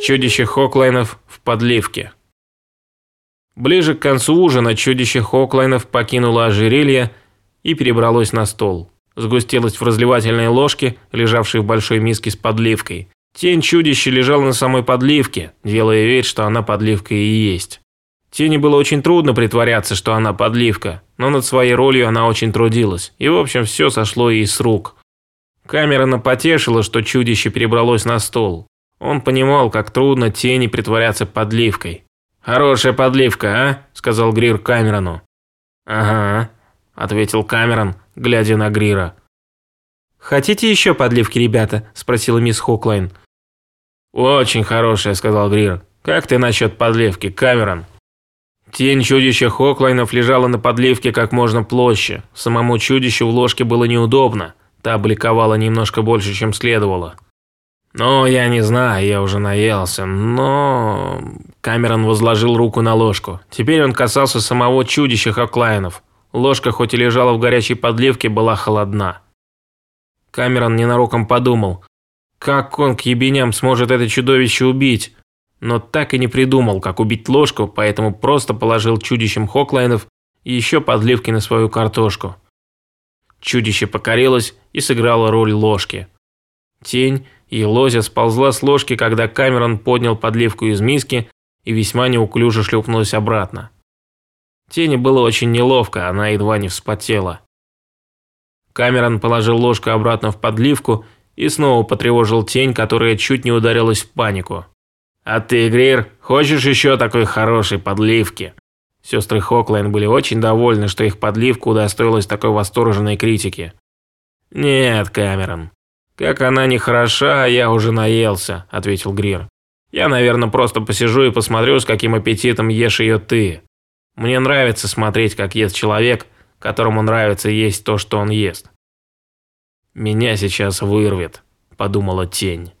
Чудище Хоклайнов в подливке. Ближе к концу ужина чудище Хоклайнов покинуло ожерелье и перебралось на стол. Сгустилось в разливательной ложке, лежавшей в большой миске с подливкой. Тень чудища лежала на самой подливке, делая вид, что она подливка и есть. Тени было очень трудно притворяться, что она подливка, но над своей ролью она очень трудилась, и в общем все сошло ей с рук. Камера напотешила, что чудище перебралось на стол. Он понимал, как трудно тени притворяться подливкой. «Хорошая подливка, а?» – сказал Грир Камерону. «Ага», – ответил Камерон, глядя на Грира. «Хотите еще подливки, ребята?» – спросила мисс Хоклайн. «Очень хорошая», – сказал Грир. «Как ты насчет подливки, Камерон?» Тень чудища Хоклайнов лежала на подливке как можно площе. Самому чудищу в ложке было неудобно. Та бликовала немножко больше, чем следовало. «Ну, я не знаю, я уже наелся, но...» Камерон возложил руку на ложку. Теперь он касался самого чудища Хоклайнов. Ложка, хоть и лежала в горячей подливке, была холодна. Камерон ненароком подумал, как он к ебеням сможет это чудовище убить, но так и не придумал, как убить ложку, поэтому просто положил чудищем Хоклайнов еще подливки на свою картошку. Чудище покорилось и сыграло роль ложки. Тень и лозя сползла с ложки, когда Камерон поднял подливку из миски и весьма неуклюже шлепнулась обратно. Тени было очень неловко, она едва не вспотела. Камерон положил ложку обратно в подливку и снова потревожил тень, которая чуть не ударилась в панику. «А ты, Грир, хочешь еще такой хорошей подливки?» Сестры Хоклайн были очень довольны, что их подливка удостоилась такой восторженной критики. «Нет, Камерон, как она не хороша, я уже наелся», – ответил Грир. «Я, наверное, просто посижу и посмотрю, с каким аппетитом ешь ее ты. Мне нравится смотреть, как ест человек, которому нравится есть то, что он ест». «Меня сейчас вырвет», – подумала тень.